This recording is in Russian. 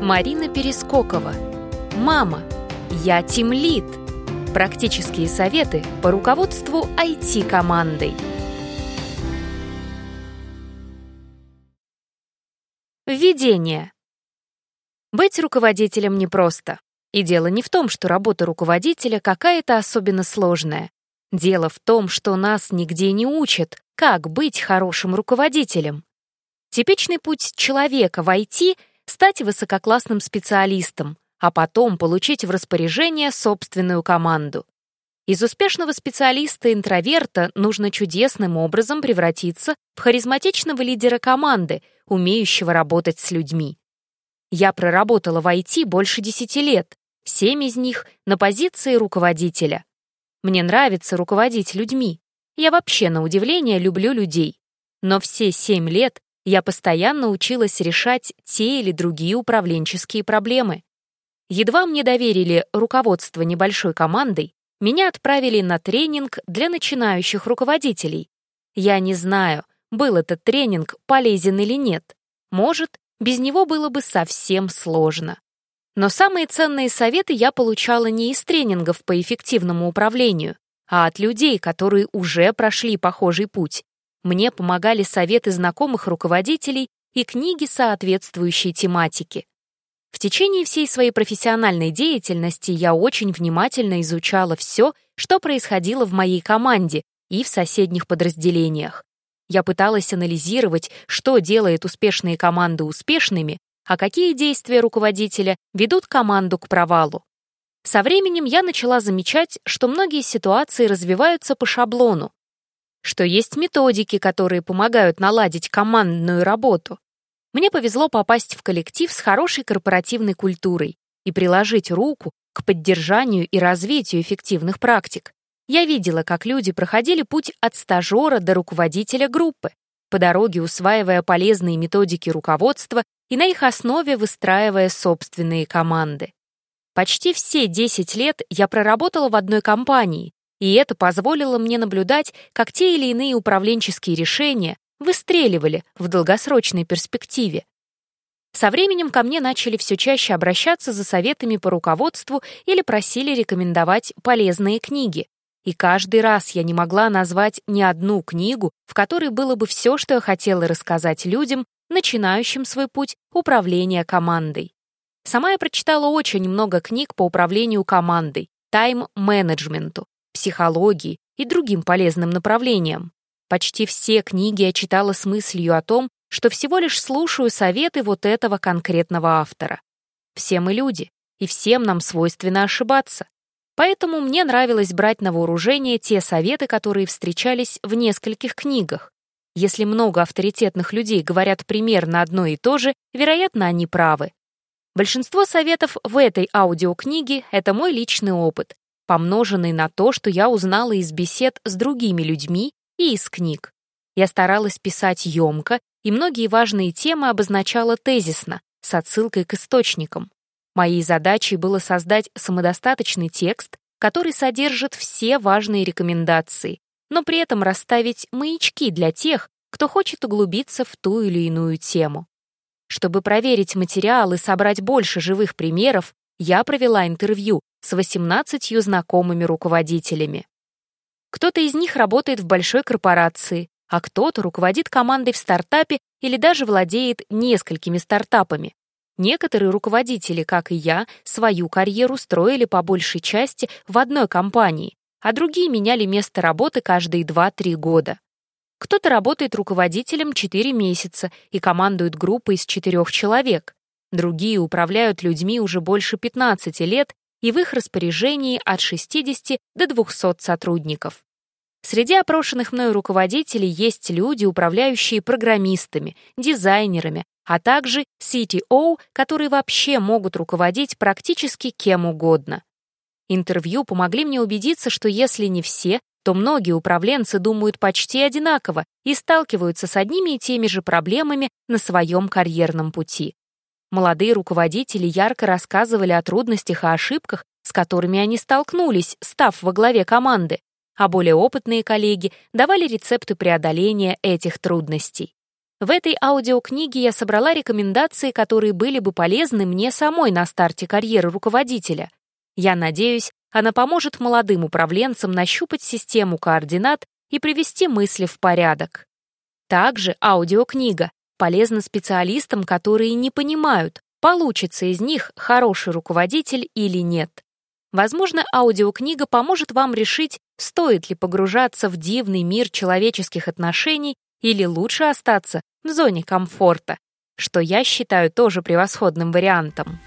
Марина Перескокова. Мама, я тимлит. Практические советы по руководству IT-командой. Введение. Быть руководителем непросто. И дело не в том, что работа руководителя какая-то особенно сложная. Дело в том, что нас нигде не учат, как быть хорошим руководителем. Типичный путь человека в IT — стать высококлассным специалистом, а потом получить в распоряжение собственную команду. Из успешного специалиста-интроверта нужно чудесным образом превратиться в харизматичного лидера команды, умеющего работать с людьми. Я проработала в IT больше 10 лет, 7 из них на позиции руководителя. Мне нравится руководить людьми. Я вообще, на удивление, люблю людей. Но все 7 лет я постоянно училась решать те или другие управленческие проблемы. Едва мне доверили руководство небольшой командой, меня отправили на тренинг для начинающих руководителей. Я не знаю, был этот тренинг полезен или нет. Может, без него было бы совсем сложно. Но самые ценные советы я получала не из тренингов по эффективному управлению, а от людей, которые уже прошли похожий путь, мне помогали советы знакомых руководителей и книги соответствующей тематики. В течение всей своей профессиональной деятельности я очень внимательно изучала все, что происходило в моей команде и в соседних подразделениях. Я пыталась анализировать, что делает успешные команды успешными, а какие действия руководителя ведут команду к провалу. Со временем я начала замечать, что многие ситуации развиваются по шаблону, что есть методики, которые помогают наладить командную работу. Мне повезло попасть в коллектив с хорошей корпоративной культурой и приложить руку к поддержанию и развитию эффективных практик. Я видела, как люди проходили путь от стажера до руководителя группы, по дороге усваивая полезные методики руководства и на их основе выстраивая собственные команды. Почти все 10 лет я проработала в одной компании, и это позволило мне наблюдать, как те или иные управленческие решения выстреливали в долгосрочной перспективе. Со временем ко мне начали все чаще обращаться за советами по руководству или просили рекомендовать полезные книги. И каждый раз я не могла назвать ни одну книгу, в которой было бы все, что я хотела рассказать людям, начинающим свой путь управления командой. Сама я прочитала очень много книг по управлению командой, тайм-менеджменту, психологии и другим полезным направлениям. Почти все книги я читала с мыслью о том, что всего лишь слушаю советы вот этого конкретного автора. Все мы люди, и всем нам свойственно ошибаться. Поэтому мне нравилось брать на вооружение те советы, которые встречались в нескольких книгах. Если много авторитетных людей говорят примерно одно и то же, вероятно, они правы. Большинство советов в этой аудиокниге — это мой личный опыт, помноженный на то, что я узнала из бесед с другими людьми и из книг. Я старалась писать емко, и многие важные темы обозначала тезисно, с отсылкой к источникам. Моей задачей было создать самодостаточный текст, который содержит все важные рекомендации, но при этом расставить маячки для тех, кто хочет углубиться в ту или иную тему. Чтобы проверить материал и собрать больше живых примеров, я провела интервью с 18 знакомыми руководителями. Кто-то из них работает в большой корпорации, а кто-то руководит командой в стартапе или даже владеет несколькими стартапами. Некоторые руководители, как и я, свою карьеру строили по большей части в одной компании, а другие меняли место работы каждые 2-3 года. Кто-то работает руководителем 4 месяца и командует группой из 4 человек. Другие управляют людьми уже больше 15 лет, и в их распоряжении от 60 до 200 сотрудников. Среди опрошенных мною руководителей есть люди, управляющие программистами, дизайнерами, а также CTO, которые вообще могут руководить практически кем угодно. Интервью помогли мне убедиться, что если не все, то многие управленцы думают почти одинаково и сталкиваются с одними и теми же проблемами на своем карьерном пути. Молодые руководители ярко рассказывали о трудностях и ошибках, с которыми они столкнулись, став во главе команды, а более опытные коллеги давали рецепты преодоления этих трудностей. В этой аудиокниге я собрала рекомендации, которые были бы полезны мне самой на старте карьеры руководителя. Я надеюсь, она поможет молодым управленцам нащупать систему координат и привести мысли в порядок. Также аудиокнига полезна специалистам, которые не понимают, получится из них хороший руководитель или нет. Возможно, аудиокнига поможет вам решить, стоит ли погружаться в дивный мир человеческих отношений или лучше остаться в зоне комфорта, что я считаю тоже превосходным вариантом.